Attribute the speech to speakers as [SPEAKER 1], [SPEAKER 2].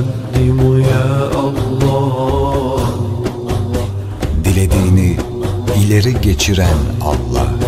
[SPEAKER 1] المقدم يا الله
[SPEAKER 2] Dilediğini ileri geçiren Allah.